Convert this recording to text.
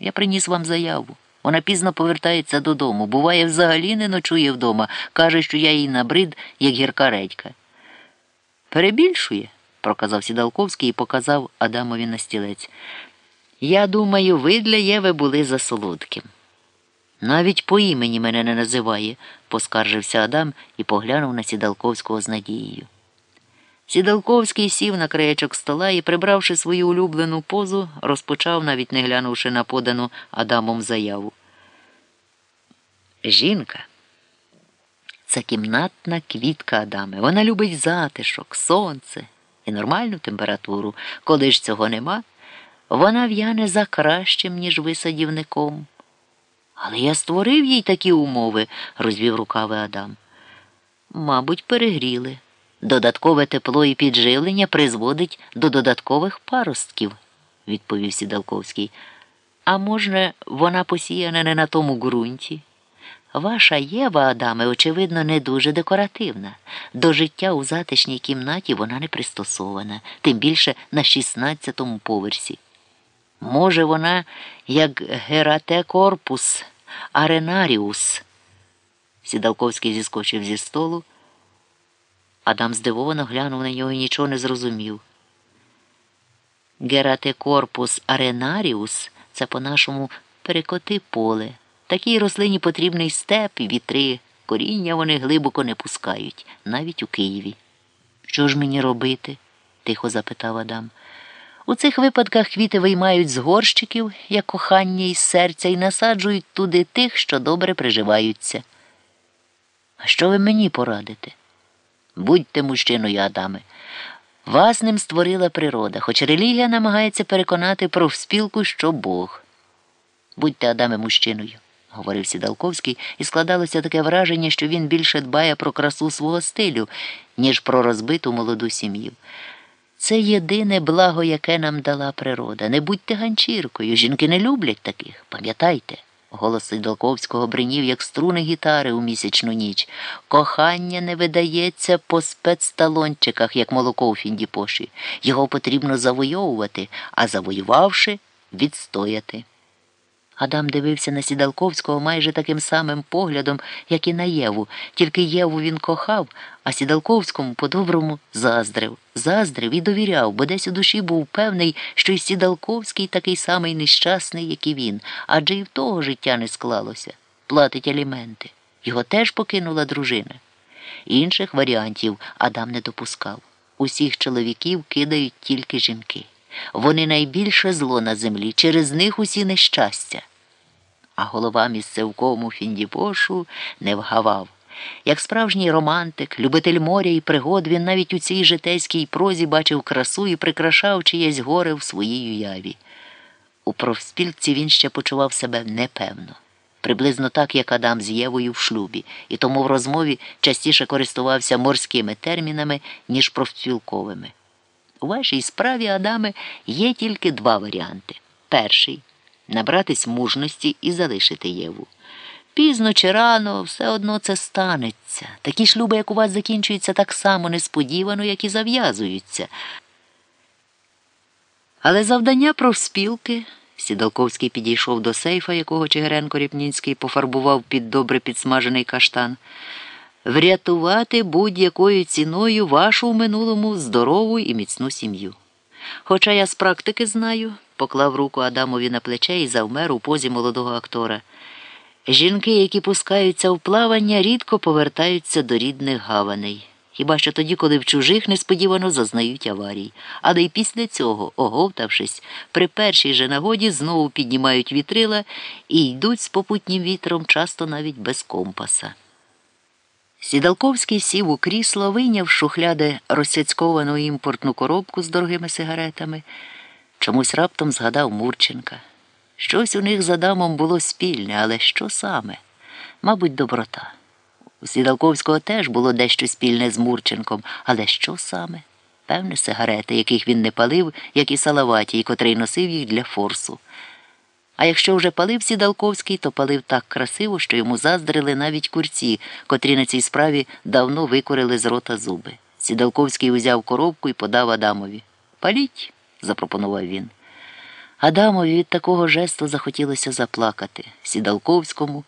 Я приніс вам заяву. Вона пізно повертається додому. Буває, взагалі не ночує вдома. Каже, що я їй набрид, як гірка редька. Перебільшує, проказав Сідалковський і показав Адамові на стілець. Я думаю, ви для Єви були за солодким. Навіть по імені мене не називає, поскаржився Адам і поглянув на Сідалковського з надією. Сідалковський сів на краєчок стола і, прибравши свою улюблену позу, розпочав, навіть не глянувши на подану Адамом заяву. Жінка. Це кімнатна квітка Адаме. Вона любить затишок, сонце і нормальну температуру. Коли ж цього нема, вона в'яне за кращим, ніж ви садівником. Але я створив їй такі умови, розвів рукави Адам. Мабуть, перегріли. Додаткове тепло і підживлення призводить до додаткових паростків, відповів Сідалковський. А може, вона посіяна не на тому ґрунті? Ваша Єва, Адаме, очевидно, не дуже декоративна. До життя у затишній кімнаті вона не пристосована, тим більше на 16-му поверсі. Може, вона як гератекорпус, аренаріус. Сідалковський зіскочив зі столу. Адам здивовано глянув на нього і нічого не зрозумів. Гератекорпус аренаріус це по-нашому перекоти поле. Такій рослині потрібний степ і вітри. Коріння вони глибоко не пускають, навіть у Києві. Що ж мені робити? тихо запитав Адам. У цих випадках квіти виймають з горщиків, як кохання із серця, і насаджують туди тих, що добре приживаються. А що ви мені порадите? Будьте мужчиною, Адаме. Вас ним створила природа, хоч релігія намагається переконати про спілку, що Бог. Будьте Адаме мужчиною, говорив Сідалковський, і складалося таке враження, що він більше дбає про красу свого стилю, ніж про розбиту молоду сім'ю. Це єдине благо, яке нам дала природа. Не будьте ганчіркою. Жінки не люблять таких, пам'ятайте. Голос Сидолковського бринів, як струни гітари у місячну ніч. Кохання не видається по спецталончиках, як молоко у Фіндіпоші. Його потрібно завойовувати, а завоювавши, відстояти. Адам дивився на Сідалковського майже таким самим поглядом, як і на Єву, тільки Єву він кохав, а Сідалковському по-доброму заздрив. Заздрив і довіряв, бо десь у душі був певний, що й Сідалковський такий самий нещасний, як і він, адже і в того життя не склалося. Платить аліменти. Його теж покинула дружина. Інших варіантів Адам не допускав. Усіх чоловіків кидають тільки жінки. Вони найбільше зло на землі, через них усі нещастя. А голова місцевкому Фіндіпошу не вгавав. Як справжній романтик, любитель моря і пригод, він навіть у цій житейській прозі бачив красу і прикрашав чиєсь горе в своїй уяві. У профспілці він ще почував себе непевно, приблизно так, як Адам з Євою в шлюбі, і тому в розмові частіше користувався морськими термінами, ніж профспілковими. У вашій справі, Адаме, є тільки два варіанти. Перший набратись мужності і залишити Єву. Пізно чи рано все одно це станеться. Такі шлюби, як у вас, закінчуються так само несподівано, як і зав'язуються. Але завдання профспілки. Сідалковський підійшов до сейфа, якого Чигиренко Ріпнінський пофарбував під добре підсмажений каштан врятувати будь-якою ціною вашу в минулому здорову і міцну сім'ю. Хоча я з практики знаю, поклав руку Адамові на плече і завмер у позі молодого актора. Жінки, які пускаються в плавання, рідко повертаються до рідних гаваней. Хіба що тоді, коли в чужих несподівано зазнають аварій, але й після цього, оговтавшись, при першій же нагоді знову піднімають вітрила і йдуть з попутнім вітром, часто навіть без компаса. Сідалковський сів у крісло, вийняв шухляди розсяцьковану імпортну коробку з дорогими сигаретами. Чомусь раптом згадав Мурченка. Щось у них за дамом було спільне, але що саме? Мабуть, доброта. У Сідалковського теж було дещо спільне з Мурченком, але що саме? Певне, сигарети, яких він не палив, як і Салаватій, котрий носив їх для форсу. А якщо вже палив Сідалковський, то палив так красиво, що йому заздрили навіть курці, котрі на цій справі давно викорили з рота зуби. Сідалковський узяв коробку і подав Адамові. Паліть, запропонував він. Адамові від такого жесту захотілося заплакати. Сідалковському